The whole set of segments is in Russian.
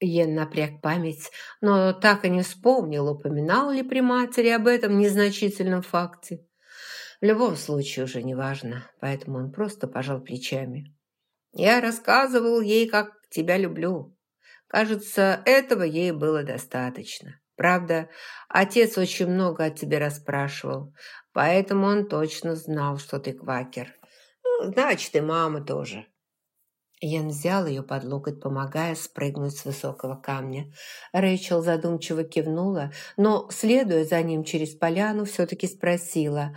Йен напряг память, но так и не вспомнил, упоминал ли при матери об этом незначительном факте. В любом случае уже не важно, поэтому он просто пожал плечами. «Я рассказывал ей, как тебя люблю. Кажется, этого ей было достаточно. Правда, отец очень много о тебе расспрашивал, поэтому он точно знал, что ты квакер. Ну, значит, и мама тоже». Ян взял ее под локоть, помогая спрыгнуть с высокого камня. Рэйчел задумчиво кивнула, но, следуя за ним через поляну, все-таки спросила,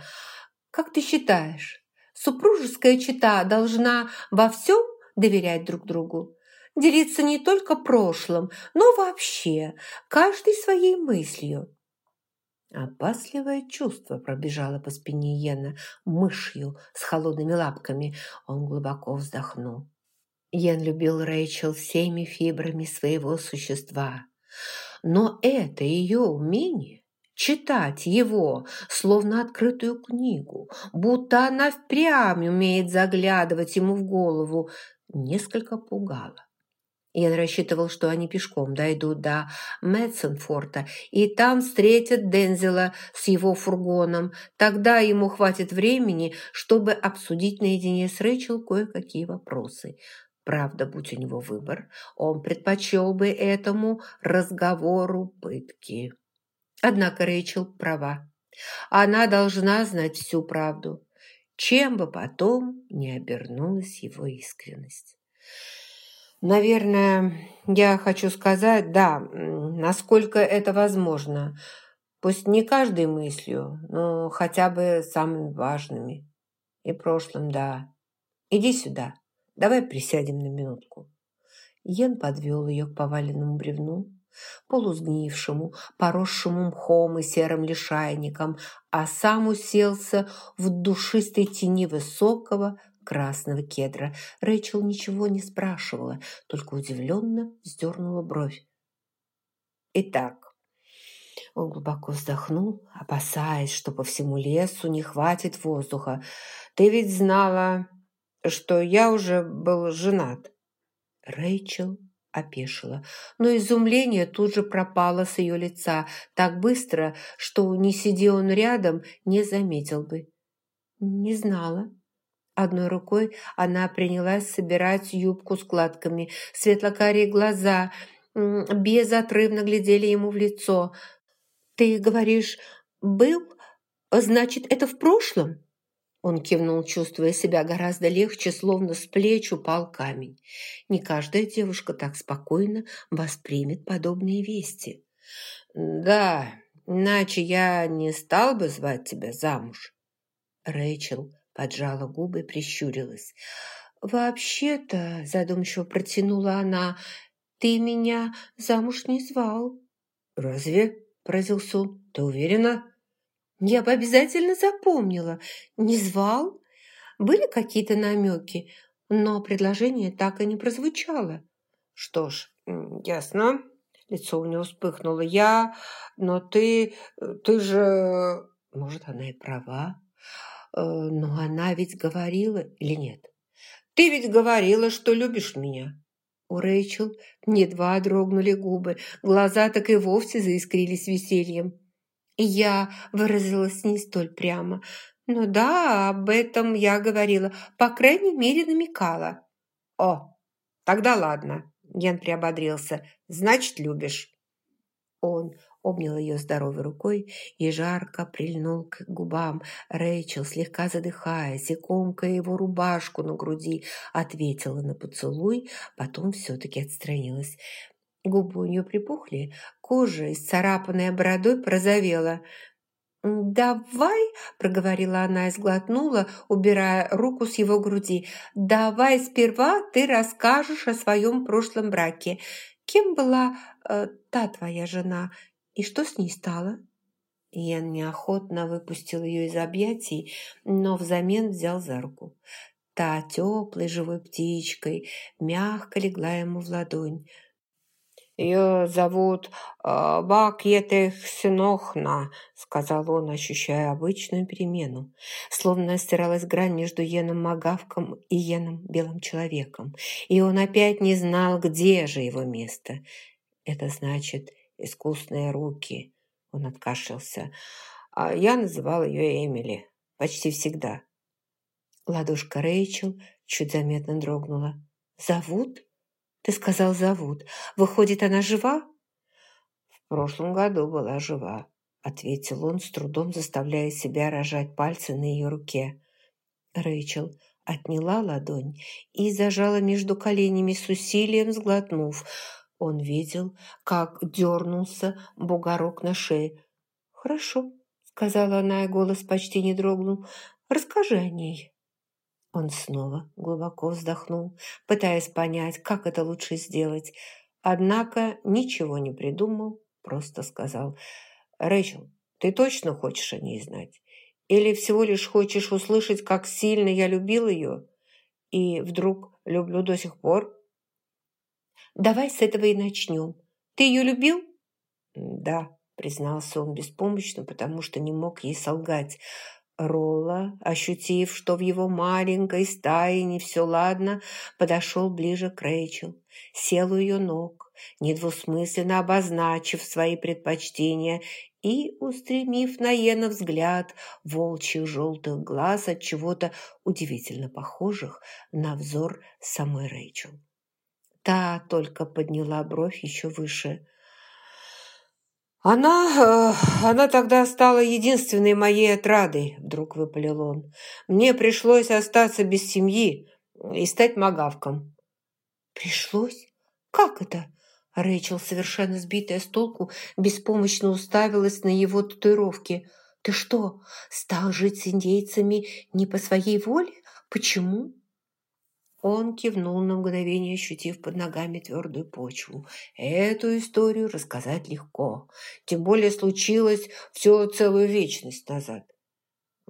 «Как ты считаешь, супружеская чита должна во всем доверять друг другу? Делиться не только прошлым, но вообще, каждой своей мыслью?» Опасливое чувство пробежало по спине Йена мышью с холодными лапками. Он глубоко вздохнул. Ян любил Рэйчел всеми фибрами своего существа. Но это ее умение читать его, словно открытую книгу, будто она впрямь умеет заглядывать ему в голову, несколько пугало. Ян рассчитывал, что они пешком дойдут до Мэтсонфорта и там встретят Дензела с его фургоном. Тогда ему хватит времени, чтобы обсудить наедине с Рэйчел кое-какие вопросы. Правда, будь у него выбор, он предпочел бы этому разговору пытки. Однако Рэйчел права. Она должна знать всю правду, чем бы потом не обернулась его искренность. Наверное, я хочу сказать, да, насколько это возможно. Пусть не каждой мыслью, но хотя бы самыми важными. И прошлым, да. Иди сюда. Давай присядем на минутку». Йен подвел ее к поваленному бревну, полусгнившему, поросшему мхом и серым лишайником, а сам уселся в душистой тени высокого красного кедра. Рэйчел ничего не спрашивала, только удивленно вздернула бровь. «Итак, он глубоко вздохнул, опасаясь, что по всему лесу не хватит воздуха. «Ты ведь знала, что я уже был женат». Рэйчел опешила, но изумление тут же пропало с ее лица так быстро, что, не сидя он рядом, не заметил бы. «Не знала». Одной рукой она принялась собирать юбку складками. Светлокарие глаза безотрывно глядели ему в лицо. «Ты говоришь, был? Значит, это в прошлом?» Он кивнул, чувствуя себя гораздо легче, словно с плеч упал камень. Не каждая девушка так спокойно воспримет подобные вести. «Да, иначе я не стал бы звать тебя замуж». Рэйчел поджала губы и прищурилась. «Вообще-то», – задумчиво протянула она, – «ты меня замуж не звал». «Разве?» – поразился он. «Ты уверена?» Я бы обязательно запомнила. Не звал? Были какие-то намеки, но предложение так и не прозвучало. Что ж, ясно. Лицо у него вспыхнуло. Я... Но ты... Ты же... Может, она и права. Э, но она ведь говорила или нет? Ты ведь говорила, что любишь меня. У Рэйчел едва дрогнули губы, глаза так и вовсе заискрились весельем. Я выразилась не столь прямо. «Ну да, об этом я говорила, по крайней мере, намекала». «О, тогда ладно», – Ян приободрился. «Значит, любишь». Он обнял ее здоровой рукой и жарко прильнул к губам. Рэйчел, слегка задыхаясь и комкая его рубашку на груди, ответила на поцелуй, потом все-таки отстранилась. Губы у нее припухли, кожа, исцарапанная бородой, прозовела. «Давай», – проговорила она и сглотнула, убирая руку с его груди, «давай сперва ты расскажешь о своем прошлом браке. Кем была э, та твоя жена и что с ней стало?» Ян неохотно выпустил ее из объятий, но взамен взял за руку. Та теплой живой птичкой мягко легла ему в ладонь. «Ее зовут э, Бакьетех Синохна», — сказал он, ощущая обычную перемену, словно стиралась грань между Йеном Магавком и Йеном Белым Человеком, и он опять не знал, где же его место. «Это значит искусные руки», — он откашлялся. «А я называл ее Эмили. Почти всегда». Ладошка Рэйчел чуть заметно дрогнула. «Зовут?» «Ты сказал, зовут. Выходит, она жива?» «В прошлом году была жива», — ответил он, с трудом заставляя себя рожать пальцы на ее руке. Рэйчел отняла ладонь и зажала между коленями с усилием, сглотнув. Он видел, как дернулся бугорок на шее. «Хорошо», — сказала она, и голос почти не дрогнул. «Расскажи о ней». Он снова глубоко вздохнул, пытаясь понять, как это лучше сделать. Однако ничего не придумал, просто сказал. «Рэйчел, ты точно хочешь о ней знать? Или всего лишь хочешь услышать, как сильно я любил ее? И вдруг люблю до сих пор?» «Давай с этого и начнем. Ты ее любил?» «Да», признался он беспомощно, потому что не мог ей солгать. Ролла, ощутив, что в его маленькой стае не все ладно, подошел ближе к Рэйчел, сел у ее ног, недвусмысленно обозначив свои предпочтения и, устремив на Йена взгляд волчьих желтых глаз от чего-то удивительно похожих на взор самой Рэйчел. Та только подняла бровь еще выше – «Она... Э, она тогда стала единственной моей отрадой», — вдруг выпалил он. «Мне пришлось остаться без семьи и стать магавком». «Пришлось? Как это?» Рэйчел, совершенно сбитая с толку, беспомощно уставилась на его татуировки. «Ты что, стал жить с индейцами не по своей воле? Почему?» Он кивнул на мгновение, ощутив под ногами твердую почву. Эту историю рассказать легко. Тем более случилось все целую вечность назад.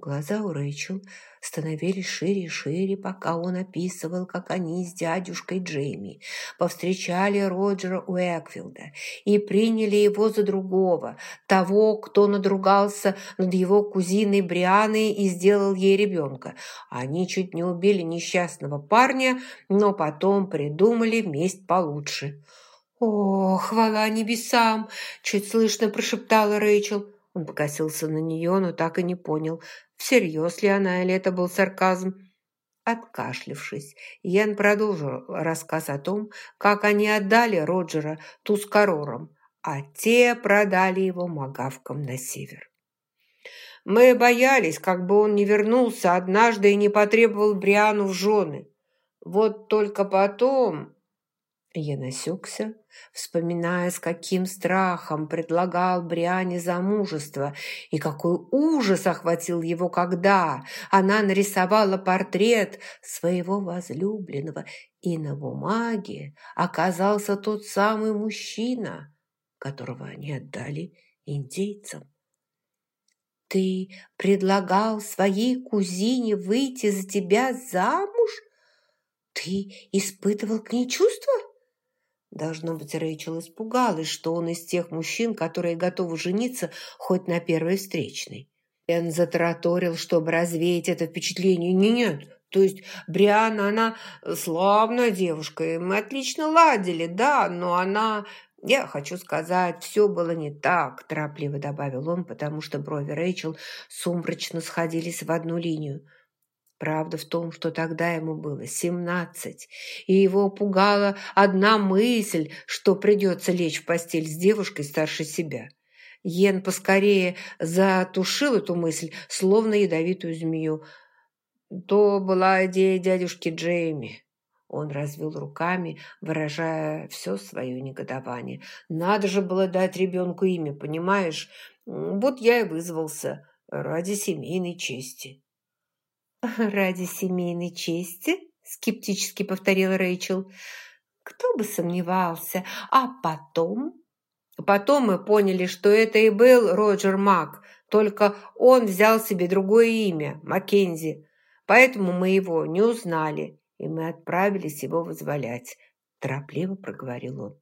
Глаза у Рэйчел становились шире и шире, пока он описывал, как они с дядюшкой Джейми повстречали Роджера Уэкфилда и приняли его за другого, того, кто надругался над его кузиной Брианой и сделал ей ребенка. Они чуть не убили несчастного парня, но потом придумали месть получше. «О, хвала небесам!» – чуть слышно прошептала Рэйчел. Он покосился на нее, но так и не понял, всерьез ли она или это был сарказм. Откашлившись, Ян продолжил рассказ о том, как они отдали Роджера Тускарорам, а те продали его магавкам на север. Мы боялись, как бы он не вернулся однажды и не потребовал Бриану в жены. Вот только потом я насекся, вспоминая, с каким страхом предлагал Бриане замужество и какой ужас охватил его, когда она нарисовала портрет своего возлюбленного, и на бумаге оказался тот самый мужчина, которого они отдали индейцам. «Ты предлагал своей кузине выйти за тебя замуж? Ты испытывал к ней чувства?» Должно быть, Рэйчел испугалась, что он из тех мужчин, которые готовы жениться хоть на первой встречной. Эн затараторил, чтобы развеять это впечатление. Нет, то есть Бриана, она славная девушка, и мы отлично ладили, да, но она... Я хочу сказать, все было не так, торопливо добавил он, потому что брови Рэйчел сумрачно сходились в одну линию. Правда в том, что тогда ему было семнадцать, и его пугала одна мысль, что придется лечь в постель с девушкой старше себя. Йен поскорее затушил эту мысль, словно ядовитую змею. То была идея дядюшки Джейми. Он развел руками, выражая все свое негодование. «Надо же было дать ребенку имя, понимаешь? Вот я и вызвался ради семейной чести». «Ради семейной чести?» – скептически повторила Рэйчел. «Кто бы сомневался. А потом?» Потом мы поняли, что это и был Роджер Мак, только он взял себе другое имя – Маккензи. Поэтому мы его не узнали, и мы отправились его вызволять. Торопливо проговорил он.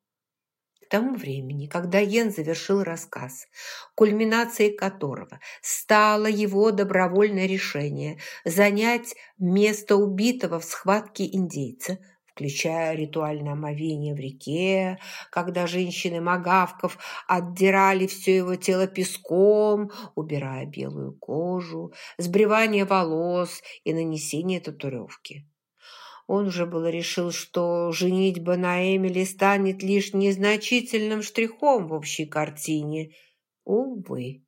К тому времени, когда Йен завершил рассказ, кульминацией которого стало его добровольное решение занять место убитого в схватке индейца, включая ритуальное омовение в реке, когда женщины Магавков отдирали все его тело песком, убирая белую кожу, сбривание волос и нанесение татуировки. Он уже было решил, что женитьба на Эмили станет лишь незначительным штрихом в общей картине. Увы.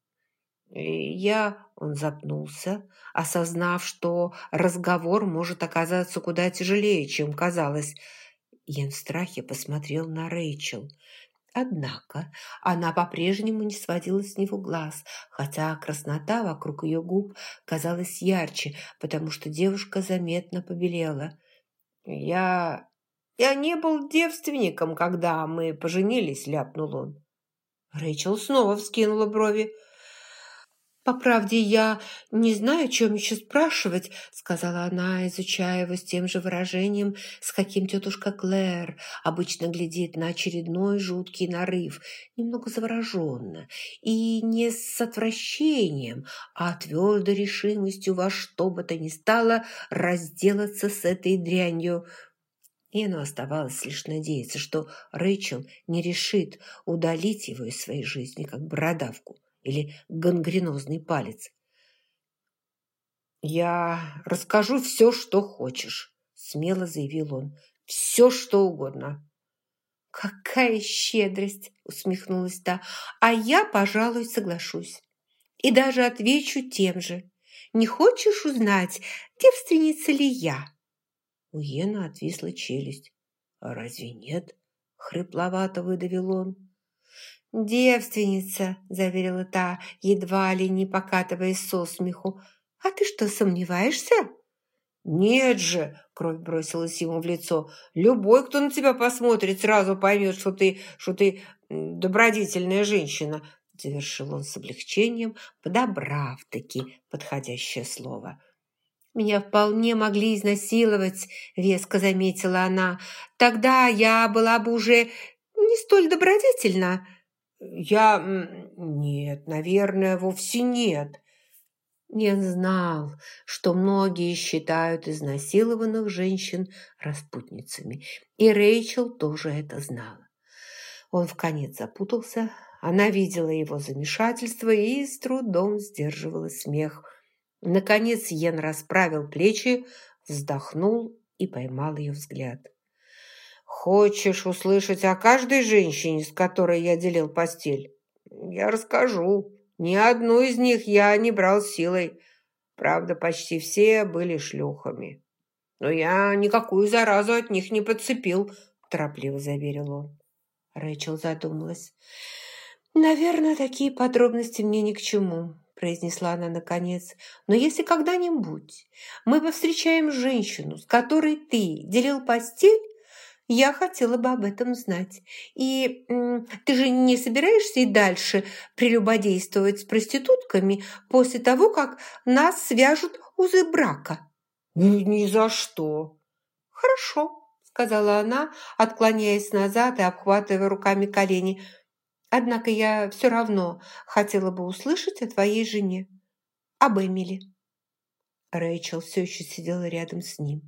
Я... Он запнулся, осознав, что разговор может оказаться куда тяжелее, чем казалось. Ян в страхе посмотрел на Рэйчел. Однако она по-прежнему не сводила с него глаз, хотя краснота вокруг ее губ казалась ярче, потому что девушка заметно побелела. «Я... я не был девственником, когда мы поженились», — ляпнул он. Рэйчел снова вскинула брови. «По правде, я не знаю, о чем еще спрашивать», — сказала она, изучая его с тем же выражением, с каким тетушка Клэр обычно глядит на очередной жуткий нарыв, немного завороженно, и не с отвращением, а твердой решимостью во что бы то ни стало разделаться с этой дрянью. И оно оставалось лишь надеяться, что Рэйчел не решит удалить его из своей жизни, как бородавку или гангренозный палец. «Я расскажу все, что хочешь», – смело заявил он. «Все, что угодно». «Какая щедрость!» – усмехнулась та. «А я, пожалуй, соглашусь. И даже отвечу тем же. Не хочешь узнать, девственница ли я?» У Йена отвисла челюсть. «А разве нет?» – хрипловато выдавил он. «Девственница», – заверила та, едва ли не покатываясь со смеху. «А ты что, сомневаешься?» «Нет же!» – кровь бросилась ему в лицо. «Любой, кто на тебя посмотрит, сразу поймет, что ты, что ты добродетельная женщина», – завершил он с облегчением, подобрав-таки подходящее слово. «Меня вполне могли изнасиловать», – веско заметила она. «Тогда я была бы уже не столь добродетельна». «Я... нет, наверное, вовсе нет». Нен знал, что многие считают изнасилованных женщин распутницами, и Рэйчел тоже это знала. Он в конец запутался, она видела его замешательство и с трудом сдерживала смех. Наконец Йен расправил плечи, вздохнул и поймал ее взгляд. Хочешь услышать о каждой женщине, с которой я делил постель? Я расскажу. Ни одну из них я не брал силой. Правда, почти все были шлюхами. Но я никакую заразу от них не подцепил, торопливо заверил он. Рэйчел задумалась. «Наверное, такие подробности мне ни к чему», произнесла она наконец. «Но если когда-нибудь мы повстречаем женщину, с которой ты делил постель, я хотела бы об этом знать. И ты же не собираешься и дальше прелюбодействовать с проститутками после того, как нас свяжут узы брака?» «Ни за что!» «Хорошо», — сказала она, отклоняясь назад и обхватывая руками колени. «Однако я все равно хотела бы услышать о твоей жене, об Эмили». Рэйчел все еще сидела рядом с ним.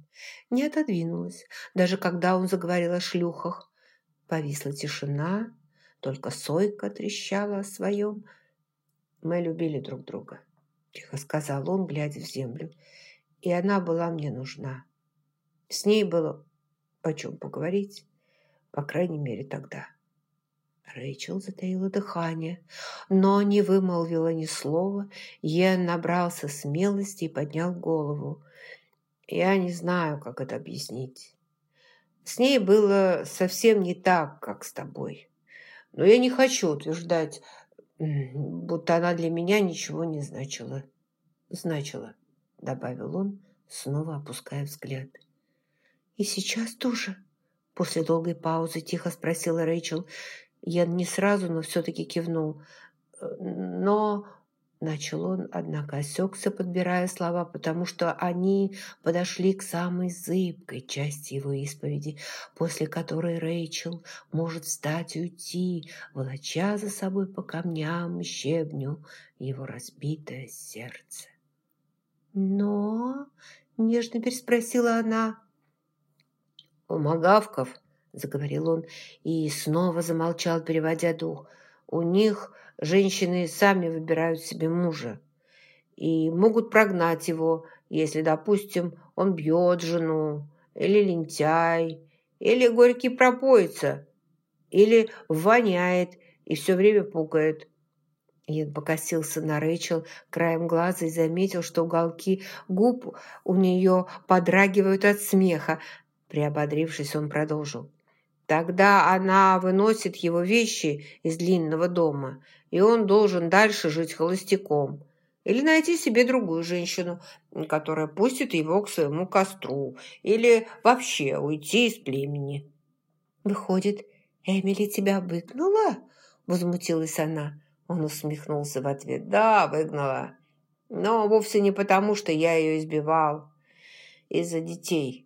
Не отодвинулась, даже когда он заговорил о шлюхах. Повисла тишина, только Сойка трещала о своем. «Мы любили друг друга», – тихо сказал он, глядя в землю. «И она была мне нужна. С ней было о чем поговорить, по крайней мере, тогда». Рэйчел затаила дыхание, но не вымолвила ни слова. Йен набрался смелости и поднял голову. Я не знаю, как это объяснить. С ней было совсем не так, как с тобой. Но я не хочу утверждать, будто она для меня ничего не значила. Значила, добавил он, снова опуская взгляд. И сейчас тоже? После долгой паузы тихо спросила Рэйчел. Я не сразу, но все-таки кивнул. «Но Начал он, однако осекся, подбирая слова, потому что они подошли к самой зыбкой части его исповеди, после которой Рэйчел может встать и уйти, волоча за собой по камням и щебню его разбитое сердце. «Но?» – нежно переспросила она. «У Магавков», – заговорил он и снова замолчал, переводя дух, – «у них женщины сами выбирают себе мужа и могут прогнать его, если, допустим, он бьет жену, или лентяй, или горький пропоится, или воняет и все время пукает. Ян покосился на Рэйчел краем глаза и заметил, что уголки губ у нее подрагивают от смеха. Приободрившись, он продолжил. Тогда она выносит его вещи из длинного дома, и он должен дальше жить холостяком. Или найти себе другую женщину, которая пустит его к своему костру, или вообще уйти из племени. «Выходит, Эмили тебя выгнала?» – возмутилась она. Он усмехнулся в ответ. «Да, выгнала. Но вовсе не потому, что я ее избивал. Из-за детей».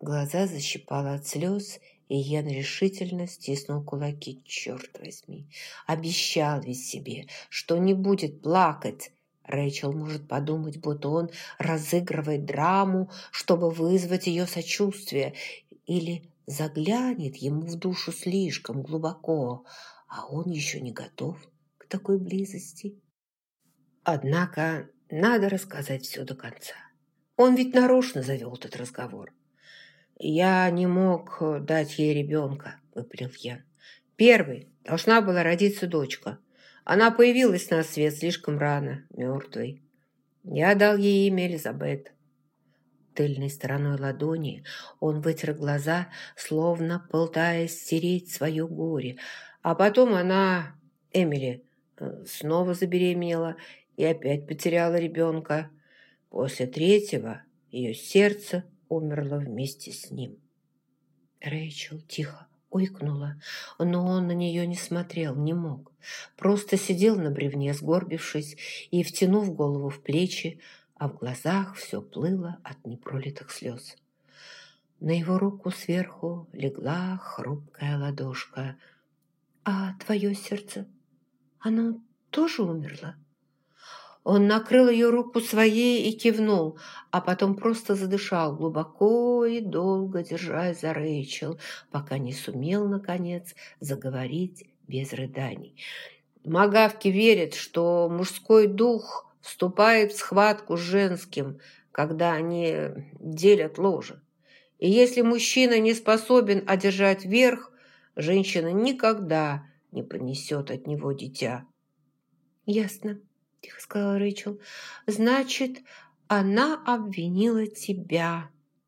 Глаза защипала от слез, и Йен решительно стиснул кулаки. Черт возьми, обещал ведь себе, что не будет плакать. Рэйчел может подумать, будто он разыгрывает драму, чтобы вызвать ее сочувствие, или заглянет ему в душу слишком глубоко, а он еще не готов к такой близости. Однако надо рассказать все до конца. Он ведь нарочно завел этот разговор. «Я не мог э, дать ей ребенка», – выпалил я. «Первый должна была родиться дочка. Она появилась на свет слишком рано, мертвой. Я дал ей имя Элизабет». Тыльной стороной ладони он вытер глаза, словно пытаясь стереть свое горе. А потом она, Эмили, э, снова забеременела и опять потеряла ребенка. После третьего ее сердце умерла вместе с ним. Рэйчел тихо ойкнула, но он на нее не смотрел, не мог. Просто сидел на бревне, сгорбившись и втянув голову в плечи, а в глазах все плыло от непролитых слез. На его руку сверху легла хрупкая ладошка. «А твое сердце, оно тоже умерло?» Он накрыл ее руку своей и кивнул, а потом просто задышал глубоко и долго, держась за Рэйчел, пока не сумел, наконец, заговорить без рыданий. Магавки верят, что мужской дух вступает в схватку с женским, когда они делят ложе. И если мужчина не способен одержать верх, женщина никогда не понесет от него дитя. «Ясно», тихо сказала Рэйчел. «Значит, она обвинила тебя».